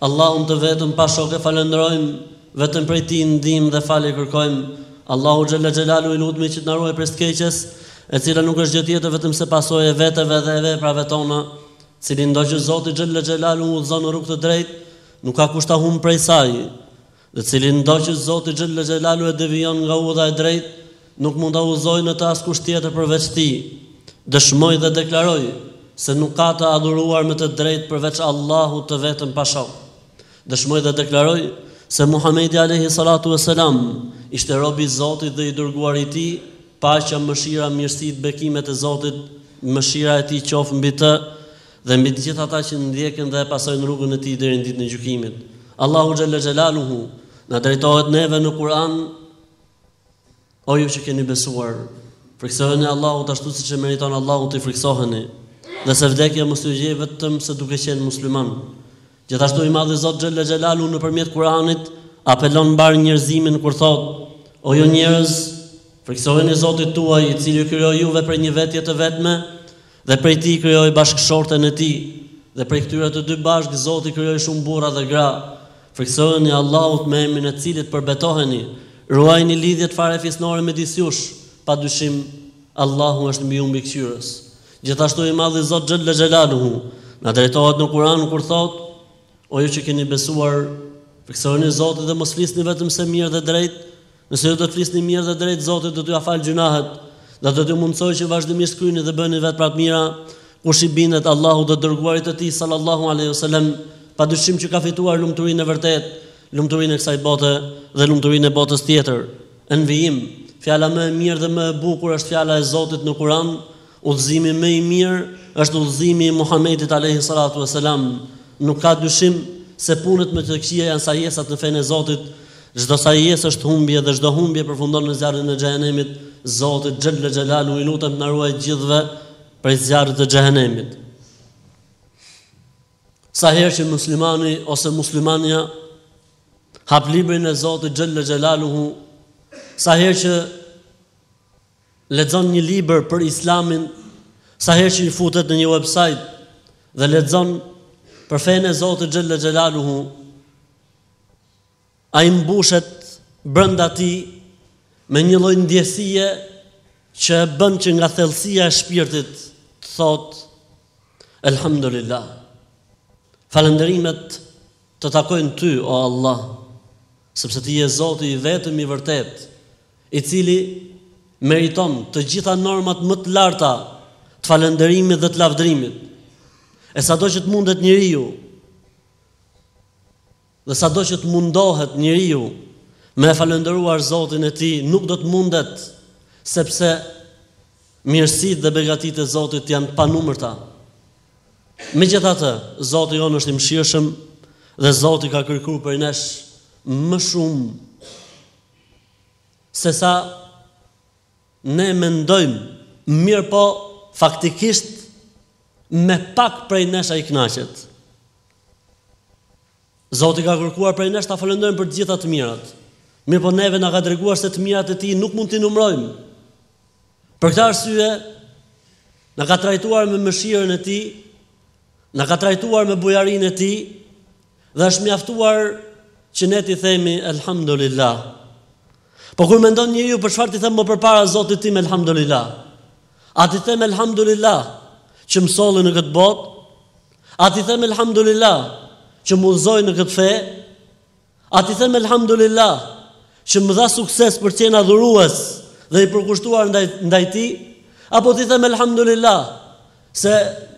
Allahun, të vetëm pa shok e falënderojmë, vetëm prej Tij ndihmë dhe falje kërkojmë. Allahut xhella xhelalu i lutemi që të na ruajë prej së keqes, e cila nuk është gjë tjetër vetëm se pasojë e veteve dhe e veprave tona. Cilindo që Zoti xhella xhelalu e udhëzon në rrugë të drejtë, nuk ka kush ta humbë prej saj. Dhe cilindo që Zoti xhella xhelalu e devijon nga udha e drejtë, nuk mund ta udhëzojë në të askush tjetër përveç Tij. Dëshmoj dhe deklaroj se nuk ka të adhuruar me të drejtë përveç Allahut të vetëm pa shok. Dëshmoj dhe deklaroj se Muhamedi alejhi salatu ue selam ishte rob i Zotit dhe i dërguari i Tij, paqja, mëshira, mirësitë, bekimet e Zotit, mëshira e Tij qofshin mbi të, Dhe mbi të gjithë ata që ndjekin dhe e pasojnë rrugën e tij deri në ditën e gjykimit. Allahu xhalla xhelaluhu na drejtohet neve në Kur'an O ju që keni besuar, frikësoheni Allahut ashtu siç e meriton Allahu t'i frikësoheni. Dhe se vdekja mos ju gjejë vetëm se duke qenë muslimanë. Gjithashtu i madhi Zot xhalla xhelaluhu nëpërmjet Kur'anit apelon mbarë njerëzimin kur thotë: O ju njerëz, frikësoheni Zotit tuaj, i cili ju krijoi juve prej një vetje të vetme Dhe prej tij krijoi bashkëshorten e tij, dhe prej këtyre të dy bashkë Zoti krijoi shumë burra dhe gra. Frikësojuni Allahut me emrin e të Cilit përbetoheni, ruajini lidhjet farefisnore midis jush, pa dyshim Allahu është mbi ju Mbikëqyrës. Gjithashtu i Madhi Zot xhelle xhelaluhu na drejtohet në Kur'an kur thotë: O ju që keni besuar, frikësojeni Zotin dhe mos flisni vetëm se mirë dhe drejt, Nëse ju do të flisni mirë dhe drejt Zoti do t'jua falë gjynahet dhe do t'ju mundësojë që vazhdimisht të kryeni dhe bëni vepra të mira. Kush i bindet Allahut dhe të Dërguarit të Tij sallallahu alejhi ve selem, pa dyshim që ka fituar lumturinë e vërtetë, lumturinë e kësaj bote dhe lumturinë e botës tjetër. Në vijim, Fjala më e mirë dhe më e bukur është fjala e Zotit në Kuran, Udhëzimi më i mirë është udhëzimi i Muhamedit alejhi salatu ue selam, nuk ka dyshim se punët më të këqija janë sajesat në fenë e Zotit, çdo sajesë është humbje dhe çdo humbje përfundon në zjarrin e Xhehenemit, Zotit xhelle xhelaluhu i lutem të na ruajë të gjithëve prej zjarrit të Xhehenemit. Sa herë që muslimani ose muslimanja hap librin e Zotit xhelle xhelaluhu, sa herë që lexon një libër për Islamin, sa herë që futet në një website dhe lexon për fenë e Zotit xhella xhelaluhu, ai mbushet brenda tij me një lloj ndjesie që e bën që nga thellësia e shpirtit të thotë Elhamdulillah. Falënderimet Të takojnë Ty, o Allah, sepse Ti je Zoti i vetëm i vërtetë, i cili meriton të gjitha normat më të larta të falënderimit dhe të lavdërimit. E sado që të mundet njeriu, dhe sado që të mundohet njeriu me e falënderuar Zotin e tij, nuk do të mundet, sepse mirësitë dhe begatitë e Zotit janë të panumërta. Megjithatë, Zoti jonë është i mëshirshëm dhe Zoti ka kërkuar prej nesh më shumë se sa ne mendojmë, mirëpo faktikisht me pak prej nesh ai kënaqet. Zoti ka kërkuar prej nesh ta falënderojmë për të gjitha të mirat. Mirëpo neve na ka treguar se të mirat e tij nuk mund t'i numërojmë. Për këtë arsye na ka trajtuar me mëshirën e tij, na ka trajtuar me bujarinë e tij dhe është mjaftuar që ne t'i themi elhamdulillah. Po kur mendon njeriu për çfarë t'i them më përpara Zotit tim elhamdulillah. A t'i them elhamdulillah që më solli në këtë botë? A t'i them elhamdulillah që më udhëzoi në këtë fe? A t'i them elhamdulillah që më dha sukses për qenë adhurues dhe i përkushtuar ndaj ndaj tij? Apo t'i them elhamdulillah se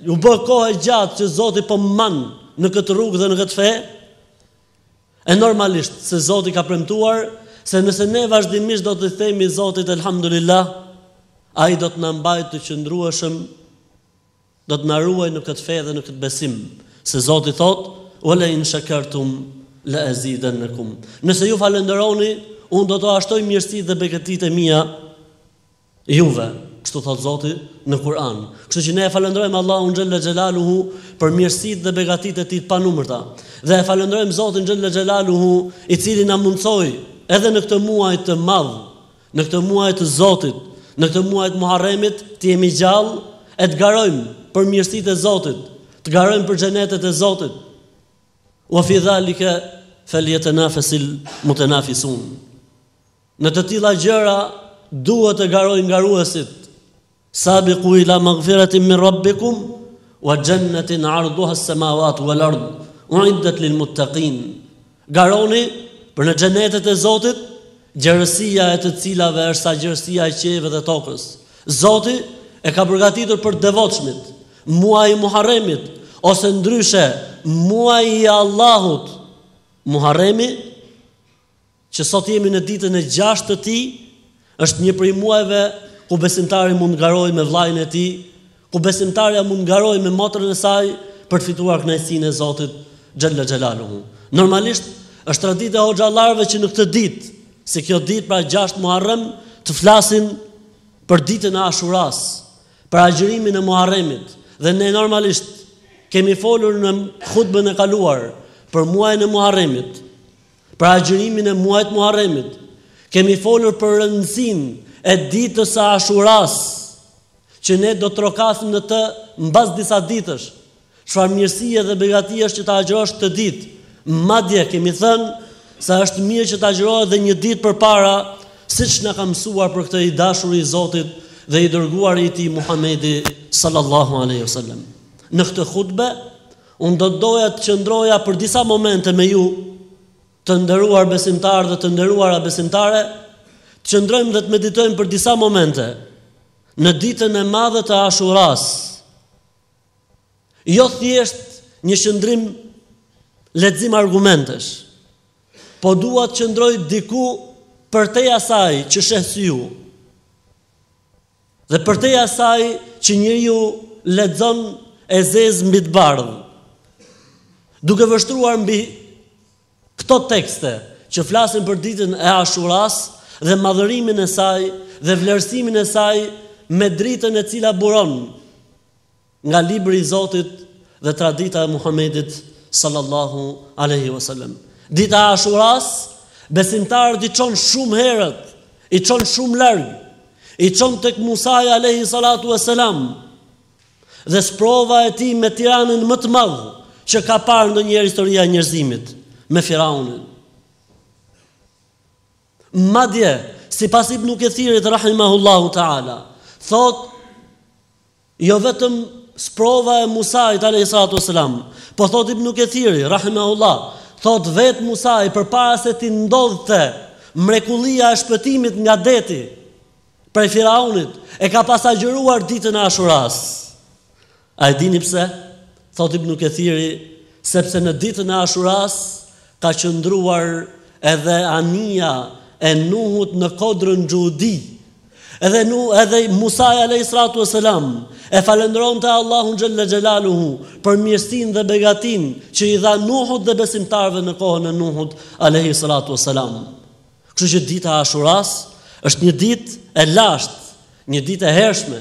u bë kohë e gjatë që Zoti po më mban në këtë rrugë dhe në këtë fe? E normalisht se Zoti ka premtuar se nëse ne vazhdimisht do t'i themi Zotit elhamdulillah, ai do të na mbajë të qëndrueshëm do të na ruajë në këtë fe dhe në këtë besim, se Zoti thotë, "Wa la in shakartum la azidannakum." Nëse ju falënderoni, unë do t'ua shtoj mirësitë dhe begatitë e mia juve. Kështu thotë Zoti në Kur'an. Kështu që ne e falënderojmë Allahun xhalla xhelaluhu për mirësitë dhe begatitë e tij të panumërta. Dhe e falënderojmë Zotin xhalla xhelaluhu, i cili na mundësoi edhe në këtë muaj të madh Në këtë muaj të Zotit, në këtë muaj të Muharremit, të jemi gjallë e të garojmë për mirësitë e Zotit, të garojmë për xhenetet e Zotit. Wa fi zalika falyatanafasil mutanafisun. Në të tilla gjëra duhet të garojnë garuesit. Sabiqu ila maghfiratin min rabbikum wa jannatin 'arduha as-samawati wal ard u'iddat lil muttaqin. Garoni për në xhenetet e Zotit, gjerësia e të cilave është sa gjerësia e qiejve dhe tokës. Zoti e ka përgatitur për devotshmit, muaji i Muharremit ose ndryshe muaji i Allahut Muharremi Që sot jemi në ditën e gjashtë të tij, është një prej muajve ku besimtari mund të garojë me vllajin e tij, ku besimtarja mund të garojë me motrën e saj për të fituar kënaqësinë e Zotit xhalla xhelaluhu. Normalisht është traditë e hoxhallarëve që në këtë ditë, si kjo ditë pra 6 Muharrem, të flasin për ditën e Ashurasë, për agjërimin e Muharremit dhe ne normalisht kemi folur në hutbën e kaluar për muajin e Muharremit, Për agjërimin e muajit Muharremit, kemi folur për rëndësinë e ditës së Ashurasë, që ne do të trokasim në të mbas disa ditësh. Çfarë mirësie dhe begatie është që të agjërosh këtë ditë? Madje kemi thënë se është mirë që të agjërohet dhe një ditë përpara, siç na ka mësuar për këtë i dashuri i Zotit dhe i dërguari i tij Muhamedi sallallahu alaihi wasallam. Në këtë hutbe Unë do të doja të qëndroja për disa momente me ju, të nderuar besimtarë dhe të nderuara besimtare, të qëndrojmë dhe të meditojmë për disa momente në ditën e madhe të Ashurasë. Jo thjesht një qëndrim lexim argumentesh, po dua të qëndroj diku përtej asaj që sheh syri. Dhe përtej asaj që njeriu lexon e zezë mbi të bardhë, duke vështruar mbi këto tekste që flasin për ditën e Ashurasë dhe madhërimin e saj dhe vlerësimin e saj me dritën e cila buron Nga libri i Zotit dhe tradita e Muhamedit sallallahu alaihi wasallam. Dita e Ashurasë, besimtarët i çon shumë herët, i çon shumë larg, i çon tek Musai alaihi salatu wasalam. Dhe sprova e tij me tiranin më të madh që ka parë ndonjëherë historia e njerëzimit me Firaunin. Madje, sipas Ibnu Kethirit rahimahullahu taala, thotë Jo vetëm sprova e Musait alejhi salatu wassalam, po thotë Ibnu Kethiri rahimahullah, thotë vetë Musai përpara se t'i ndodhte mrekullia e shpëtimit nga deti prej Firaunit, e ka pas agjëruar ditën e Ashurasë. A e dini pse? Thotë Ibnu Kethiri, sepse në ditën e Ashurasë ka qëndruar edhe anija e Nuhut në kodrën Xhudi, Edhe nu edhe Musai alayhis salatu wassalam e falënderonte Allahun xhalla xhelaluhu për mirësinë dhe begatinë që i dha Nuhut dhe besimtarëve në kohën e Nuhut alayhis salatu wassalam. Kështu që dita e Ashurasë është një ditë e lashtë, një ditë e hershme,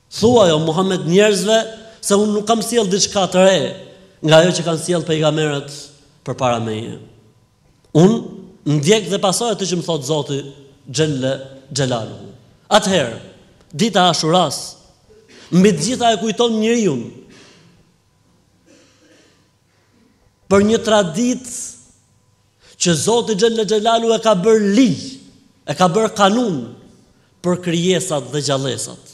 Thuaj, o Muhamed, njerëzve se unë nuk kam sjellë diçka të re nga ajo që kanë sjellë pejgamberët përpara meje. Unë ndjek dhe pasoj atë që më thotë Zoti Xhelle Xhelalu. Atëherë, dita e Ashuras mbi të gjitha e kujton njeriun për një traditë që Zoti xhelle xhelalu e ka bërë ligj, e ka bërë kanun për krijesat dhe gjallesat.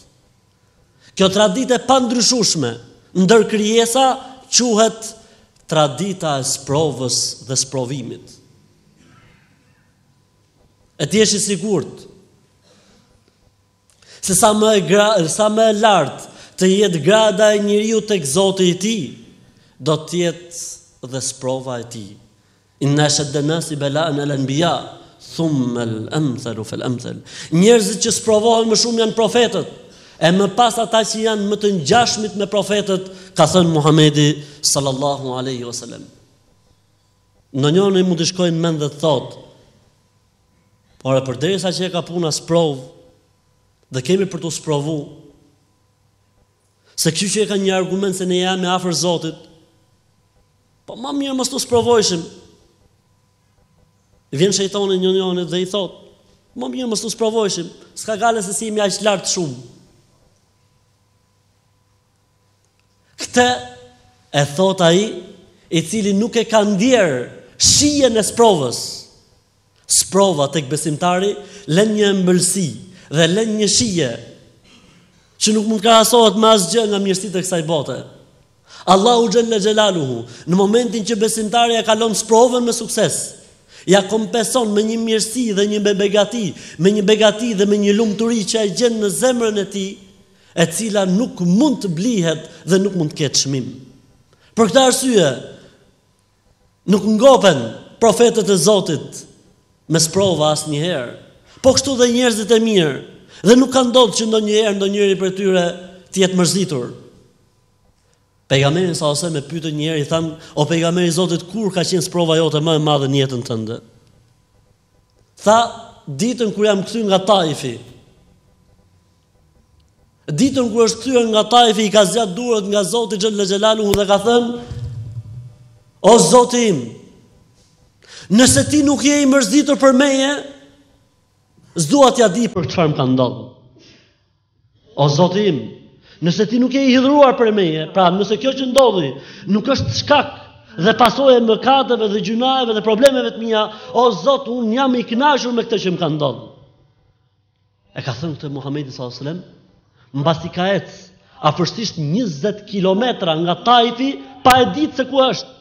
Kjo traditë e pandryshueshme ndër krijesa quhet tradita e sprovës dhe sprovimit. E të jesh i sigurt Se sa më e gra, sa më e lartë të jetë grada e njeriut tek Zoti i tij, do të jetë dhe sprova e tij. Inna ashadda nasi bala'an al-anbiya, thumma al-amthalu fal-amthal. Njerëzit që sprovohen më shumë janë profetët, e më pas ata që janë më të ngjashmit me profetët, ka thënë Muhamedi sallallahu alaihi wasallam. Ndonjënit mund t'i shkojë në mend dhe të thotë, Po ore përderisa qenka puna sprovë dhe kemi për t'u sprovu se kjo qenka një argument se ne jemi ma afër Zotit po ma mirë mos t'u sprovojshim vjen shejtani ndonjonit dhe i thotë ma mirë mos t'u sprovojshim s'ka gajle se s'jemi aq lart shumë Këtë e thotë ai, i cili nuk e ka ndier shijen e sprovës. Sprova tek besimtari len një ëmbëlsi dhe len një shije që nuk mund të krahasohet me asgjë nga mirësitë e kësaj bote. Allahu xhalla xhelaluhu, në momentin që besimtari e kalon sprovën me sukses, ia kompenson me një mirësi dhe një begati, me një begati dhe me një lumturi që ai e gjen në zemrën e tij, e cila nuk mund të blihet dhe nuk mund të ketë çmim. Për këtë arsye nuk ngopen profetët e Zotit me sprova asnjëherë. Po kështu dhe njerëzit e mirë, dhe nuk ka ndodhur që ndonjëherë ndonjëri prej tyre të jetë mërzitur. Pejgamberin salasem e pyetën njëherë i thanë, o pejgamber i Zotit, kur ka qenë sprova jote më e madhe në jetën tënde? Tha, ditën kur jam kthy nga Taifi. Ditën kur është kthyer nga Taifi i ka zgjat duart nga Zoti xhelle xhelaluhu dhe ka thënë O Zoti im, nëse ti nuk je i mërzitur për meje, s'dua t'ia di për çfarë më ka ndodh. O Zoti im, nëse ti nuk je i hidhëruar për meje, pra nëse kjo që ndodhi nuk është shkak dhe pasojë e mëkateve dhe gjynaheve dhe problemeve të mia, o Zot, unë jam i kënaqur me këtë që më ka ndodh. E ka thënë këtë Muhammedi sallallahu alaihi wasallam, mbasi ka ecë afërsisht 20 kilometra nga Taifi pa e ditë se ku është.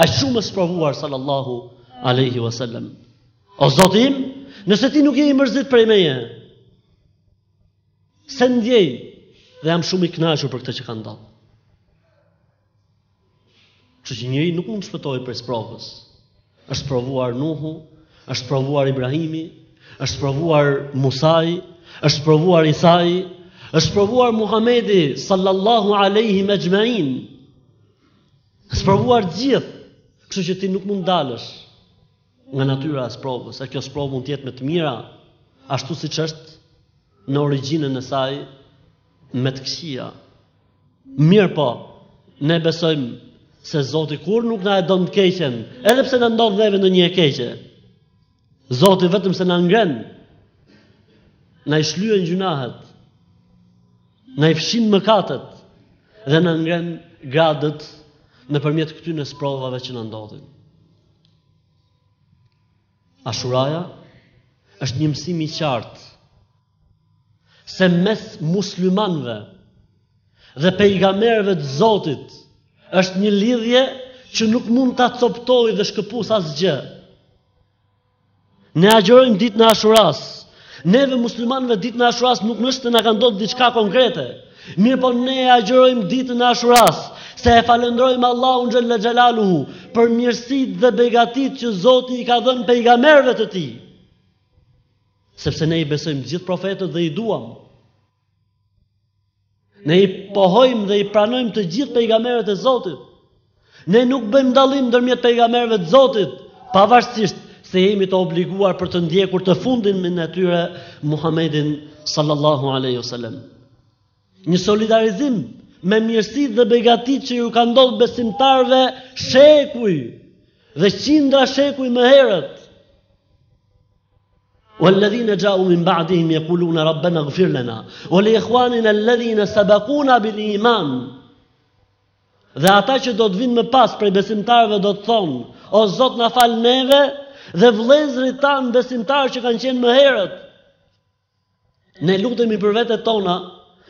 Aq shumë i sprovuar sallallahu alaihi wasallam. O Zoti im, nëse ti nuk je i mërzitur prej meje, s'e ndjej dhe jam shumë i kënaqur për këtë që ka ndodhë. Kështu që njeriu nuk mund të shpëtojë prej sprovës. Është sprovuar Nuhu, është sprovuar Ibrahimi, është sprovuar Musai, është sprovuar Isai, është sprovuar Muhamedi sallallahu alaihim exhmain. Është sprovuar gjithë. Kështu që ti nuk mund të dalësh nga natyra e sprovës. E kjo sprovë mund të jetë me të mira, ashtu siç është në origjinën e saj, me të këqija. Mirëpo, ne besojmë se Zoti kurrë nuk na e don të keqen, edhe pse na ndodh neve ndonjë e keqe. Zoti vetëm se na ngren, na i shlyen gjynahet, na i fshin mëkatet, dhe na ngren gradët nëpërmjet këtyre sprovave që na ndodhin. Ashuraja është një mësim i qartë se mes muslimanëve dhe pejgamberëve të Zotit është një lidhje që nuk mund ta copëtojë dhe shkëpusë asgjë. Ne agjërojmë ditën e Ashuras. Neve muslimanëve ditën e Ashuras nuk është se na ka ndodhë diçka konkrete. Mirëpo ne e agjërojmë ditën e Ashuras, se e falënderojmë Allahun xhel-le xhelaluhu, për mirësitë dhe begatitë që Zoti i ka dhënë pejgamberëve të tij. Sepse ne i besojmë gjithë profetët dhe i duam. Ne i pohojmë dhe i pranojmë të gjithë pejgamberët e Zotit. Ne nuk bëjmë dallim ndërmjet pejgamberëve të Zotit, pavarësisht se jemi të obliguar për të ndjekur të fundmin e tyre Muhammedin sallallahu alaihi wasallam. Një solidarizim me mirësitë dhe begatitë që u ka ndodhë besimtarëve shekuj dhe qindra shekuj më herët. Uel-ledhine xhau min ba'dihim jekulune rabbenagfir lena, ue li ikhwaninel-ledhine sabakuna bil iman, dhe ata që do të vijnë më pas prej besimtarëve do të thonë, o Zot na fal neve, dhe vëllezërit tanë besimtarë që kanë qenë më herët, Ne lutemi për vetet tona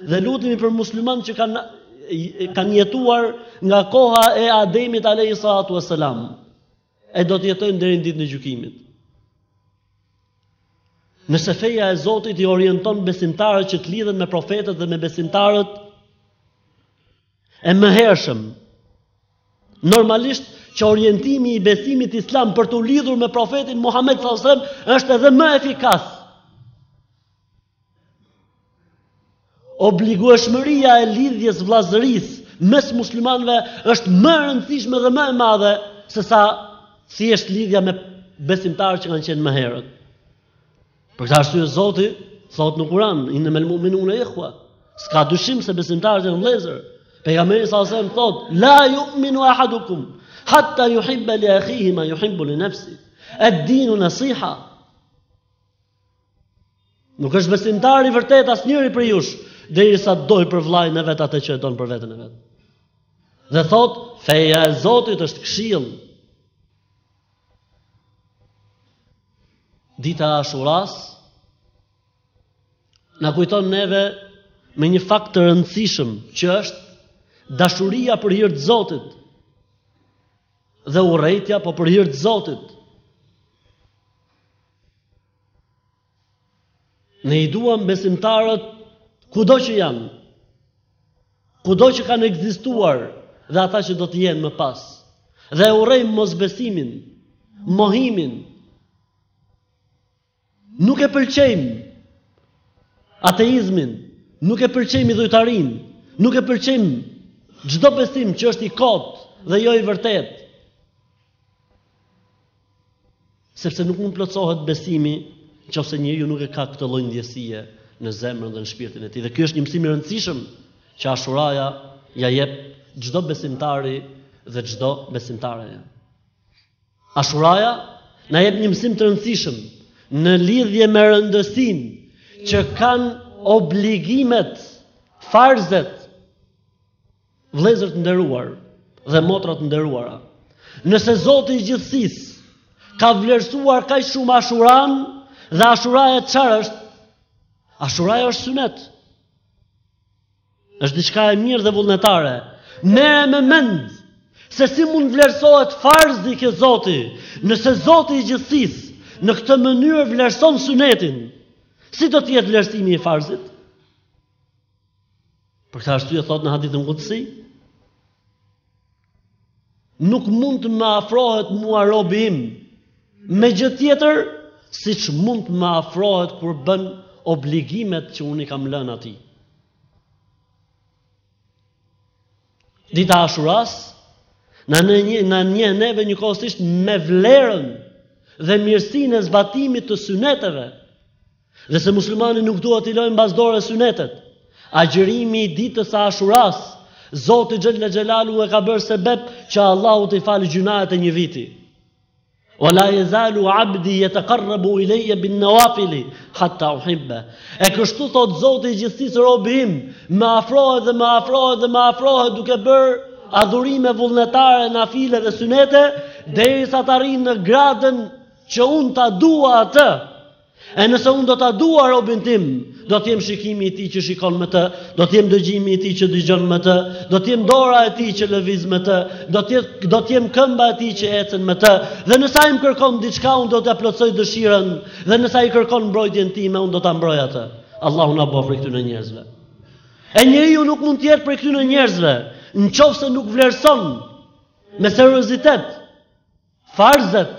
dhe lutemi për muslimanët që kanë jetuar nga koha e Ademit alayhi salatu wasalam. E do të jetojnë deri në ditën e gjykimit. Nëse feja e Zotit i orienton besimtarët që të lidhen me profetët dhe me besimtarët, e mëhershëm, normalisht që orientimi i besimit islam për t'u lidhur me profetin Muhammed s.a.s. është edhe më efikas. Obligueshmëria e lidhjes vëllazërisë mes muslimanve është më e rëndësishme dhe më e madhe sesa thjesht lidhja me besimtarë që kanë qenë më herët. Për këtë arsye Zoti thotë në Kur'an, "Innamel mu'minuna ikhwa." S'ka dyshim se besimtarët janë vëllezër. Pejgamberi s.a.s. thotë, "La yu'minu ahadukum hatta yuhibba li akhihi ma yuhibbu li nafsi." Ad-dinu nasiha. Nuk është besimtar i vërtetë asnjëri prej jush, derisa të dojë për vëllain e vet atë që e don për veten e vet. Dhe thotë, "Feja e Zotit është këshillë." Dita e Ashurasë na kujton neve me një fakt të rëndësishëm që është dashuria për hir të Zotit dhe urrejtja po për hir të Zotit. Ne i duam besimtarët kudo që janë, kudo që kanë ekzistuar dhe ata që do të jenë më pas. Dhe e urrejmë mosbesimin, mohimin. Nuk e pëlqejmë ateizmin, nuk e pëlqejmë idhujtarinë, nuk e pëlqejmë çdo besim që është i kotë dhe jo i vërtetë. Sepse nuk mund të plotësohet besimi qoftë se njeriu nuk e ka këtë lloj ndjesie në zemrën dhe në shpirtin e tij. Dhe ky është një mësim i rëndësishëm që Ashuraja ia jep çdo besimtari dhe çdo besimtare. Ashuraja na jep një mësim të rëndësishëm në lidhje me rëndësinë që kanë obligimet, farzet Vëllezër të nderuar dhe motra të nderuara, nëse Zoti i gjithësisë ka vlerësuar kaq shumë Ashuran dhe Ashuraja çfarë është? Ashuraja është sunet. Është diçka e mirë dhe vullnetare. Merre me mend se si mund vlerësohet farzi ke Zoti, nëse Zoti i gjithësisë në këtë mënyrë vlerëson sunetin, si do të jetë vlerësimi i farzit? Për këtë arsye thotë në hadithin qudsi, nuk mund të më afrohet mua robi im me gjë tjetër siç mund të më afrohet kur bën obligimet që unë i kam lënë atij. Dita e Ashurasë na njeh, na njeh neve njëkohësisht me vlerën dhe mirësinë e zbatimit të syneteve. Dhe se muslimani nuk duhet t'i lërë mbas dore synetet, agjërimi i ditës së Ashuras, Zoti xhelle xhelaluhu e ka bërë sebeb që Allahu t'i falë gjynahet e një viti. Wala yazalu abdi yataqarrabu ilayya bin nawafil hatta uhibba. E kështu thotë Zoti i gjithësisë, robi im, më afrohet dhe më afrohet dhe më afrohet duke bërë adhurime vullnetare, nafile dhe synete, derisa të arrijë në gradën që unë ta dua atë. E nëse unë do ta dua robin tim, do të jem shikimi i tij që shikon me të, do të jem dëgjimi i tij që dëgjon me të, do të jem dora e tij që lëviz me të, do të do të jem këmba e tij që ecën me të. Dhe nëse ai më kërkon diçka, unë do t'ia plotësoj dëshirën, dhe nëse ai kërkon mbrojtjen time, unë do ta mbroj atë. Allahu na bëftë prej këtyre njerëzve. E njeriu nuk mund të jetë prej këtyre njerëzve, në qoftë se nuk vlerëson me seriozitet farzet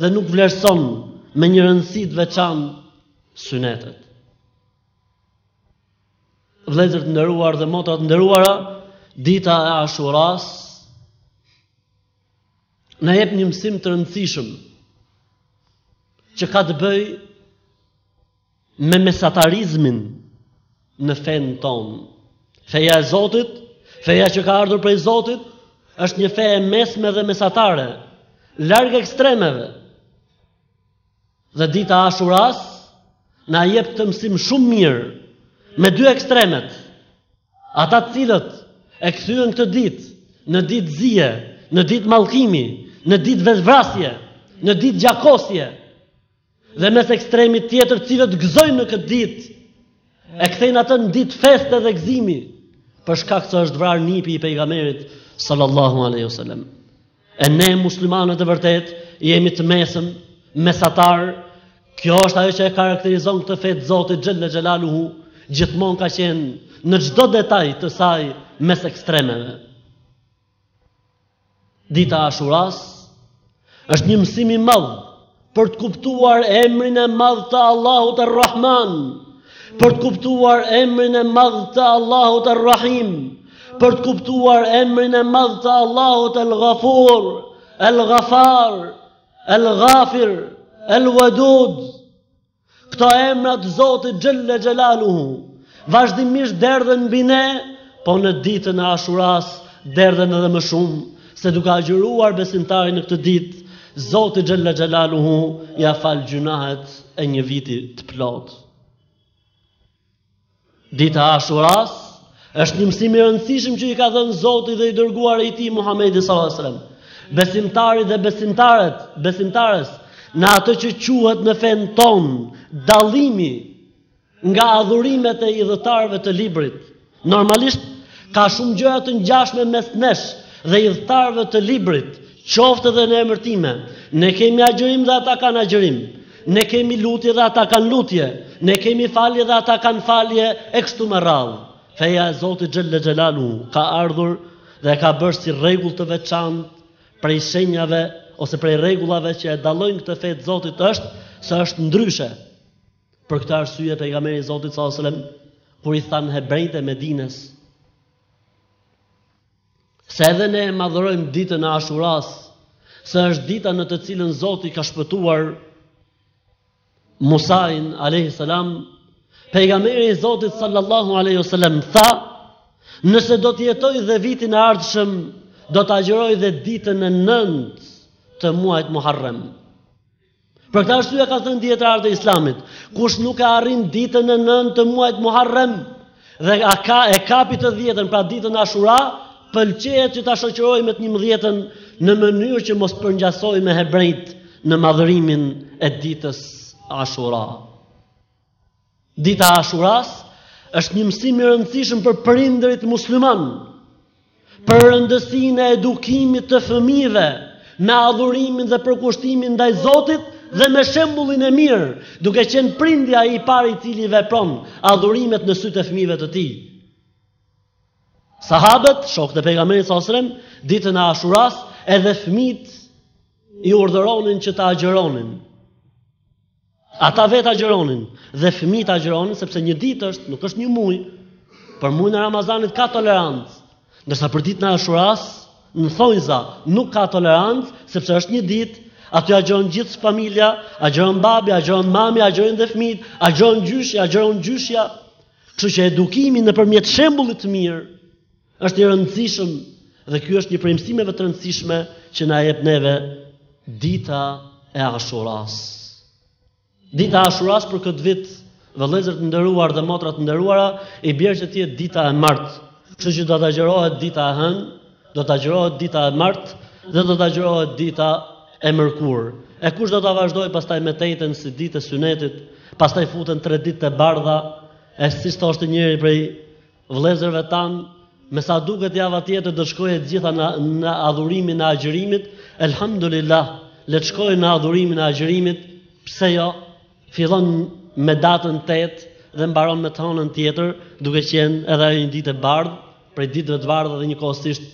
dhe nuk vlerëson me një rëndësi të veçantë synetet. Vëllezër të nderuar dhe motra të nderuara, dita e Ashuras na jep një mësim të rëndësishëm që ka të bëjë me mesatarizmin në fenë tonë. Feja e Zotit, feja që ka ardhur prej Zotit, është një fe e mesme dhe mesatare, larg ekstremeve. Dhe dita e Ashuras na jep këtë mësim shumë mirë me dy ekstremet. Ata të cilët e kthyen këtë ditë në ditë zie, në ditë mallkimi, në ditë vetëvrasje, në ditë gjakosje, dhe mes ekstremit tjetër të cilët gëzojnë në këtë ditë e kthejnë atë në ditë feste dhe gëzimi për shkak se është vrarë nipi i pejgamberit sallallahu alaihi wasallam. E ne muslimanët e vërtetë jemi të mesëm, mesatarë. Kjo është ajo që e karakterizon këtë fe të Zotit Xhelle Xhelaluhu, gjithmonë ka qenë në çdo detaj të saj mes ekstremeve. Dita e Ashurasë është një mësim i madh për të kuptuar emrin e madh të Allahut Ar-Rahman, për të kuptuar emrin e madh të Allahut Ar-Rahim, për të kuptuar emrin e madh të Allahut Al-Ghafur, Al-Ghafar, Al-Ghafir, Al-Wadud. Këto emra të Zotit xhelle xhelaluhu vazhdimisht derdhen mbi ne, po në ditën e Ashurasë derdhen edhe më shumë, se duke agjëruar besimtari në këtë ditë, Zoti xhelle xhelaluhu ia fal gjynahet e një viti të plotë. Dita e Ashurasë është një mësim i rëndësishëm që i ka dhënë Zoti dhe i dërguari i tij Muhamedi sallallahu alajhi wasallam besimtarit dhe besimtares, besimtares në atë që quhet në fenë tonë dallimi nga adhurimet e idhëtarëve të librit. Normalisht, ka shumë gjëra të ngjashme mes nesh dhe idhëtarëve të librit, qoftë edhe në emërtime. Ne kemi agjërim dhe ata kanë agjërim. Ne kemi lutje dhe ata kanë lutje. Ne kemi falje dhe ata kanë falje e kështu me radhë. Feja e Zotit Xhelle Xhelalu ka ardhur dhe e ka bërë si rregull të veçantë prej shenjave ose prej rregullave që e dallojnë këtë fe të Zotit është se është ndryshe. Për këtë arsye Pejgamberi i Zotit sallallahu alejhi ve sellem kur i thanë hebrejtë e Medinës se edhe ne e madhërojmë ditën e Ashurasë, se është dita në të cilën Zoti ka shpëtuar Musain alayhi salam, pejgamberi i Zotit sallallahu alaihi wasallam tha, nëse do të jetoj dhe vitin e ardhshëm, do të agjëroj dhe ditën e 9 të muajit Muharrem. Për këtë arsye kanë thënë dijetarët e Islamit, kush nuk e arrin ditën e nëntë të muajit Muharrem dhe e kapi të dhjetën, pra ditën Ashura, pëlqehet që ta shoqërojë me të njëmbëdhjetën në mënyrë që mos përngjasojë me hebrenjtë në madhërimin e ditës Ashura. Dita e Ashurasë është një mësim i rëndësishëm për prindërit muslimanë për rëndësinë e edukimit të fëmijëve me adhurimin dhe përkushtimin ndaj Zotit dhe me shembullin e mirë, duke qenë prindi ai i pari i cili vepron adhurimet në sytë e fëmijëve të tij. Sahabët, shokët e pejgamberit sallallahu alajhi wasallam, ditën e Ashurasë, edhe fëmijët i urdhëronin që të agjëronin. Ata vetë agjëronin dhe fëmijët agjëronin sepse një ditë është, nuk është një muaj. Për muajin e Ramazanit ka tolerancë, ndërsa për ditën e Ashurasë në thonjza nuk ka tolerancë sepse është një ditë, aty agjëron gjithë familja, agjëron babi, agjëron mami, agjërojnë dhe fëmijët, agjëron gjyshi, agjëron gjyshja. Kështu që edukimi nëpërmjet shembullit të mirë Është i rëndësishëm dhe ky është një prej mësimeve të rëndësishme që na jep neve dita e Ashurasë. Dita e Ashurasë për këtë vit, vëllezër të nderuar dhe motra të nderuara, i bjer që të jetë dita e martë. Kështu që do të agjërohet dita e hënë, do të agjërohet dita e martë dhe do të agjërohet dita e mërkurë. E kush do ta vazhdojë pastaj me të enjten si ditë e synetit, pastaj futen 3 ditët e bardha, e siç thoshte njëri prej vëllezërve tanë, me sa duket java tjetër do të shkojë e gjitha në, në adhurimin e agjërimit, elhamdulillah, le të shkojë në adhurimin e agjërimit, pse jo, fillon me datën 8 dhe mbaron me të hënën tjetër, duke qenë edhe ajo një ditë e bardhë, prej ditëve të bardha dhe njëkohësisht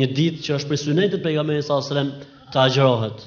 një ditë që është prej sunetit të pejgamberit sallallahu alajhi wasallam të agjërohet.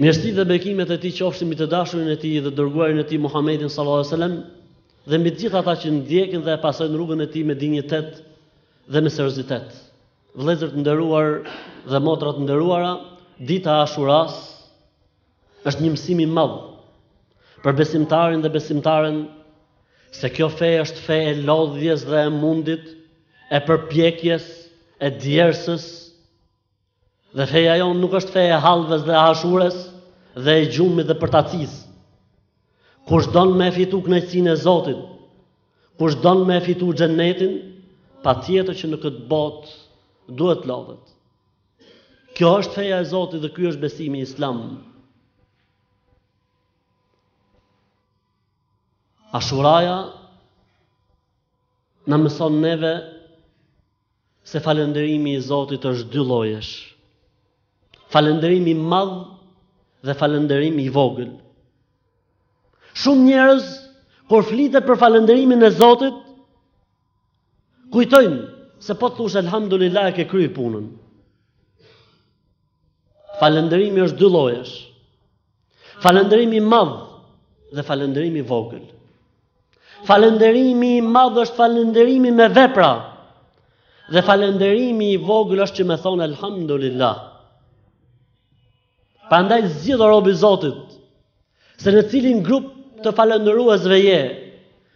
Mirësitë dhe bekimet e tij qofshin mbi të dashurin e tij dhe dërguarin e tij Muhammedin sallallahu alejhi ve selem dhe mbi të gjithë ata që ndjekin dhe e pasojnë rrugën e tij me dinjitet dhe me seriozitet. Vëllezër të nderuar dhe motra të nderuara, dita e Ashurasë është një mësim i madh për besimtarin dhe besimtaren se kjo fe është fe e lodhjes dhe e mundit, e përpjekjes, e djersës, Dhe feja jonë nuk është fe e hallvës dhe e hashures dhe e gjumit dhe përtacisë. Kush don me e fitu kënaqësinë e Zotit, kush don me e fitu xhennetin, patjetër që në këtë botë duhet të lodhet. Kjo është feja e Zotit dhe ky është besimi islam. Ashuraja na mëson neve Se falënderimi i Zotit është dy llojesh. Falënderimi i madh dhe falënderimi i vogël. Shumë njerëz kur flitet për falënderimin e Zotit, kujtojnë se po të thush elhamdulillah e ke kry punën. Falënderimi është dy llojesh. Falënderimi i madh dhe falënderimi i vogël. Falënderimi i madh është falënderimi me vepra. Dhe falënderimi i vogël është që me thonë alhamdulillah. Prandaj zgjidh o rob i Zotit se në cilin grup të falënderuesve je.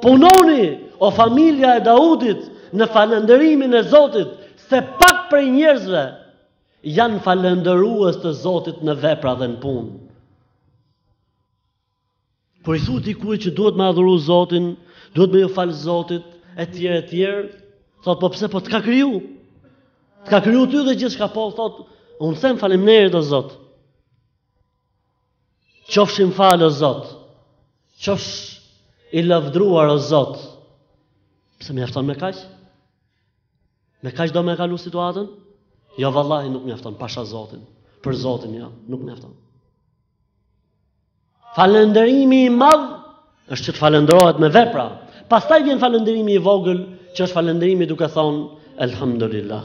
Punoni, o familja e Daudit, në falënderimin e Zotit, se pak prej njerëzve janë falënderues të Zotit në vepra dhe në punë. Kur i thu dikujt që duhet me adhuru Zotin, duhet me ju falë Zotit, e tjerë, e tjerë, thot, po pse, po të ka kriju, të ka kriju ty dhe gjithçka po, thot, unë them faleminerit o Zot. Qofshim falë o Zot. Qofsh i lavdruar o Zot. Pse mjafton me kaq? Me kaq do me e kalu situatën? Jo vallahi nuk mjafton pasha Zotin. Për Zotin jo, nuk mjafton. Falënderimi i madh është që të falënderohet me vepra. Pastaj vjen falënderimi i vogël, që është falënderimi duke thonë elhamdulillah.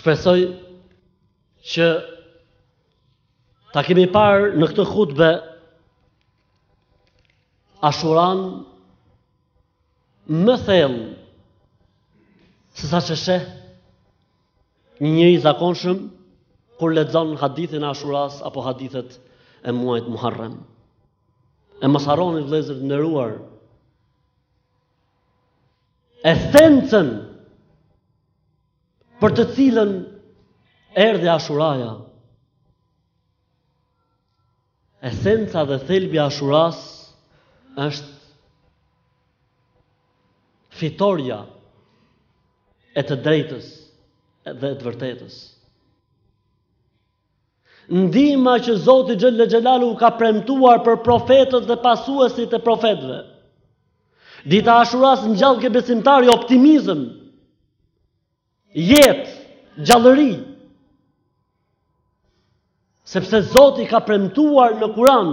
Shpresoj që ta kemi parë në këtë hutbe ashuran më thellë se sa që sheh një njeri i zakonshëm kur lexon hadithin e ashuras apo hadithet e muajit Muharrem. E mos harroni vëllezër të nderuar esencën për të cilën erdhi Ashuraja. Esenca dhe thelbi i Ashuras është fitorja e të drejtës dhe të vërtetës. Ndihma që Zoti xhelle xhelaluhu ka premtuar për profetët dhe pasuesit e profetëve. Dita e Ashuras ngjall ke besimtari optimizëm. Jetë, gjallëri. Sepse Zoti ka premtuar në Kur'an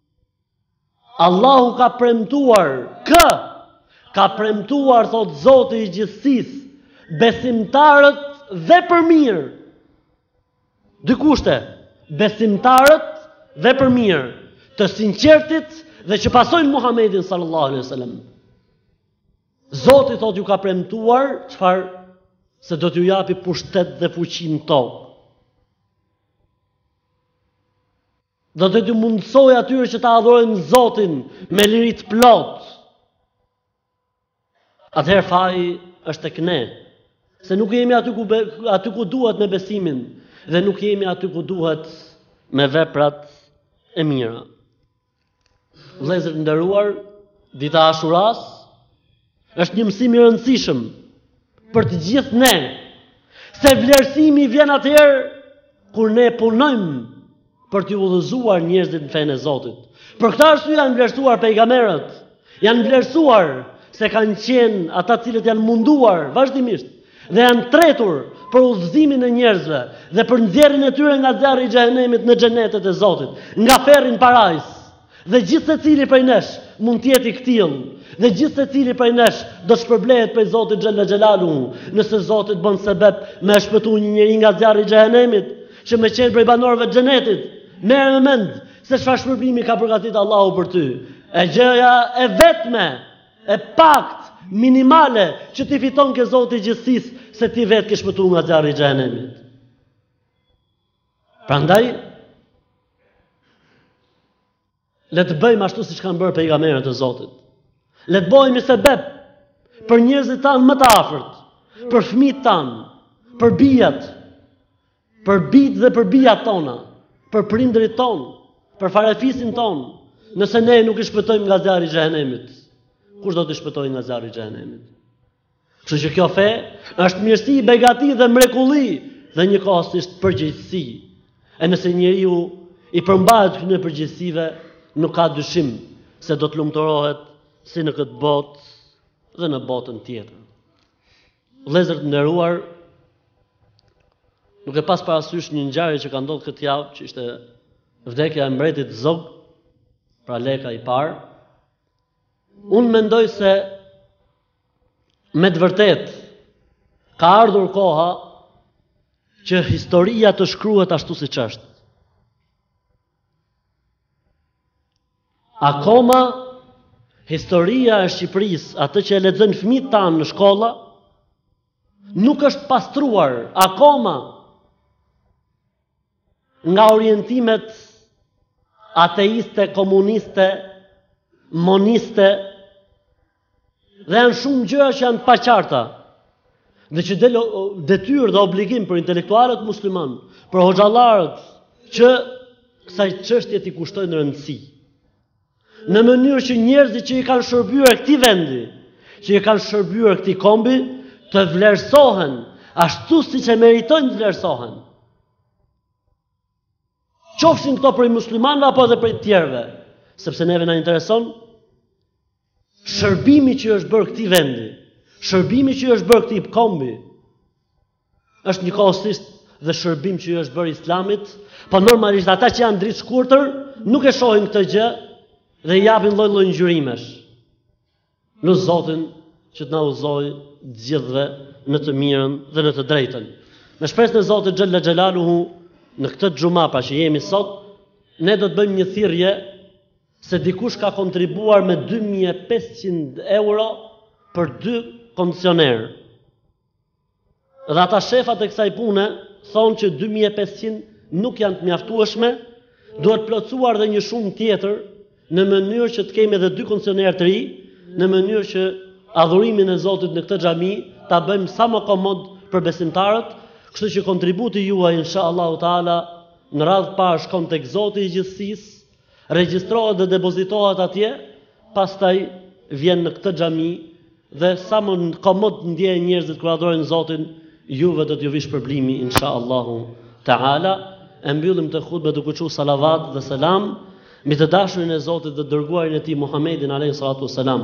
Allahu ka premtuar kë? Ka premtuar, thotë Zoti i gjithësisë, besimtarët vepërmirë. Dy kushte, besimtarët vepërmirë, të sinqertit dhe që pasojnë Muhammedin sallallahu alaihi wasallam. Zoti thotë ju ka premtuar çfarë se do t'ju japi pushtet dhe fuqi në tokë. Do t'ju mundësojë atyre që ta adhurojnë Zotin me liri të plotë. Atëherë faji është tek ne, se nuk jemi aty ku aty ku duhet me besimin dhe nuk jemi aty ku duhet me veprat e mira. Vëllezër të nderuar, dita e Ashuras Është një mësim i rëndësishëm për të gjithë ne, se vlerësimi vjen atëherë kur ne punojmë për t'i udhëzuar njerëzit në fenë e Zotit. Për këtë arsye janë vlerësuar pejgamberët, janë vlerësuar se kanë qenë ata të cilët janë munduar vazhdimisht dhe janë tretur për udhëzimin e njerëzve dhe për nxjerrjen e tyre nga zjarri i xhehenemit në xhenetet e Zotit, nga ferri në parajsë. Dhe gjithsecili prej nesh mund të jetë i këtillë, dhe gjithsecili prej nesh do të shpërblehet prej Zotit xhelle xhelaluhu, nëse Zoti të bën sebep me e shpëtu një njeri nga zjarri i xhehenemit, që me qenë prej banorëve të xhenetit. Merre me mend se çfarë shpërblimi ka përgatitë Allahu për ty. E gjëja e vetme, e paktë, minimale, që ti fiton ke Zoti i gjithësisë, se ti vetë ke shpëtu nga zjarri i xhehenemit. Prandaj le të bëjmë ashtu siç kanë bërë pejgamberët e Zotit. Le të bëhemi sebeb për njerëzit tanë më të afërt, për fëmijët tanë, për bijat, për bijtë dhe për bijat tona, për prindërit tanë, për farefisin tonë, nëse ne nuk i shpëtojmë nga zjarri i xhehenemit. Kush do t'i shpëtojë nga zjarri i xhehenemit? Kështu që kjo fe është mirësi, begati dhe mrekulli dhe njëkohësisht përgjegjësi. E nëse njeriu i përmbahet këtyre përgjegjësive, nuk ka dyshim se do të lumturohet si në këtë botë dhe në botën tjetër. Vëllezër të nderuar, duke pas parasysh një ngjarje që ka ndodhur këtë javë, që ishte vdekja e mbretit Zog, pra Leka i parë, Unë mendoj se me të vërtetë ka ardhur koha që historia të shkruhet ashtu siç është. Akoma, historia e Shqipërisë, atë që e lexojnë fëmijët tanë në shkolla, nuk është pastruar, akoma, Nga orientimet ateiste, komuniste, moniste, dhe janë shumë gjëra që janë të paqarta. Dhe që del detyrë dhe obligim për intelektualët musliman, për hoxhallarët që kësaj çështje t'i kushtojnë rëndësi. në mënyrë që njerëzit që i kanë shërbyer këtij vendi, që i kanë shërbyer këtij kombi, të vlerësohen ashtu siç e meritojnë të vlerësohen. Qofshin këto prej muslimanëve apo edhe prej të tjerëve, sepse neve na intereson shërbimi që i është bërë këtij vendi, shërbimi që i është bërë këtij kombi, është njëkohësisht dhe shërbim që i është bërë islamit, po normalisht ata që janë dritëshkurtër, nuk e shohin këtë gjë dhe i japin lloj-lloj ngjyrimesh. Lus Zotin që të na udhëzojë të gjithëve në të mirën dhe në të drejtën. Me shpresën e Zotit xhel-le xhelaluhu, në këtë xhuma pra që jemi sot, ne do të bëjmë një thirrje se dikush ka kontribuar me 2500 euro për dy kondicionerë. Dhe ata shefat e kësaj pune thonë që dy mijë e pesëqind nuk janë të mjaftueshme, duhet plotësuar dhe një shumë tjetër në mënyrë që të kemi edhe dy kondicionerë të ri, në mënyrë që adhurimin e Zotit në këtë xhami ta bëjmë sa më komod për besimtarët, kështu që kontributi juaj insha Allahu Teala në radhë të parë shkon tek Zoti i gjithësisë, Regjistrohet dhe depozitohet atje, pastaj vjen në këtë xhami dhe sa më komod ndjehen njerëzit kur adhurojnë Zotin, juve do t'ju vijë shpërblimi insha Allahu Teala. E mbyllim këtë hutbe duke çuar salavat dhe selam mbi të dashurin e Zotit dhe të dërguarin e Tij Muhammedin alejhi salatu wassalam.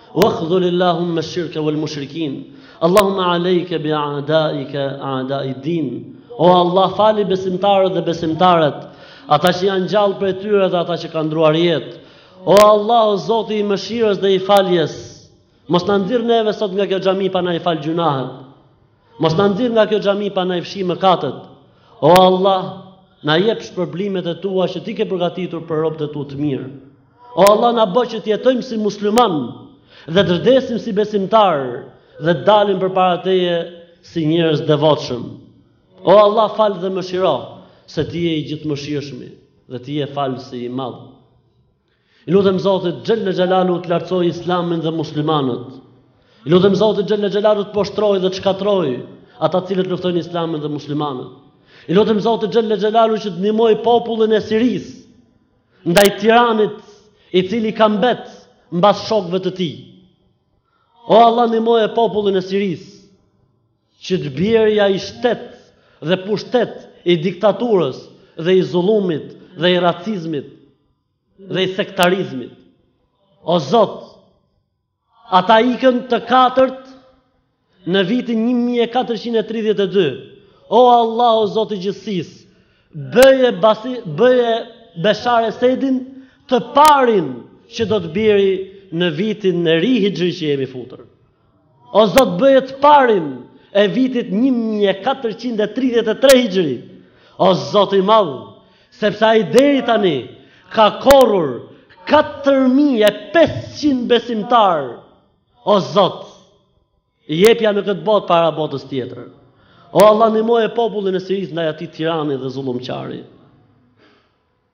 Wakhdhul Allahumma ash-shirka wal mushrikin. Allahumma alayka bi a'daika a'da'i din. O Allah fali besimtarët dhe besimtaret, ata që janë gjallë prej tyre dhe ata që kanë ndruar jetë. O Allah, o Zoti i mëshirës dhe i faljes, mos na nxirr neve sot nga kjo xhami pa na i fal gjynahet. Mos na nxirr nga kjo xhami pa na i fshi mëkatet. O Allah, na jep shpërblimet e tua që ti ke përgatitur për robët e tu të mirë. O Allah, na bë që të jetojmë si musliman dhe të vdesim si besimtar dhe të dalim përpara teje si njerëz të devotshëm. O Allah, fal dhe mëshiro, se ti je i gjithëmëshirshmi dhe ti je falësi i madh. I lutem Zotit Xhelle Xhelalu të lartësojë Islamin dhe muslimanët. I lutem Zotit Xhelle Xhelalu të poshtrojë dhe të shkatrojë ata të cilët luftojnë Islamin dhe muslimanët. I lutem Zotit Xhelle Xhelalu që të ndihmojë popullin e Sirisë ndaj tiranit i cili ka mbet mbas shokëve të tij. O Allah ndihmoje popullin e Sirisë që të bjerë ai shtet dhe pushtet i diktaturës dhe i zullumit dhe i racizmit dhe i sektarizmit. O Zot, ata ikën të katërt në vitin 1432. O Allah, o Zot i gjithësisë, bëje, basi, bëje Beshar Esedin të parin që do të bjerë në vitin e ri hixhri që jemi futur. O Zot bëje të parin e vitit një mijë e katërqind e tridhjetë e tre hixhri o Zot i madh sepse ai deri tani ka korrur katër mijë e pesëqind besimtarë o Zot jepja në këtë botë para botës tjetër o Allah ndihmoje popullin e Sirisë ndaj atij tirani dhe zullumqari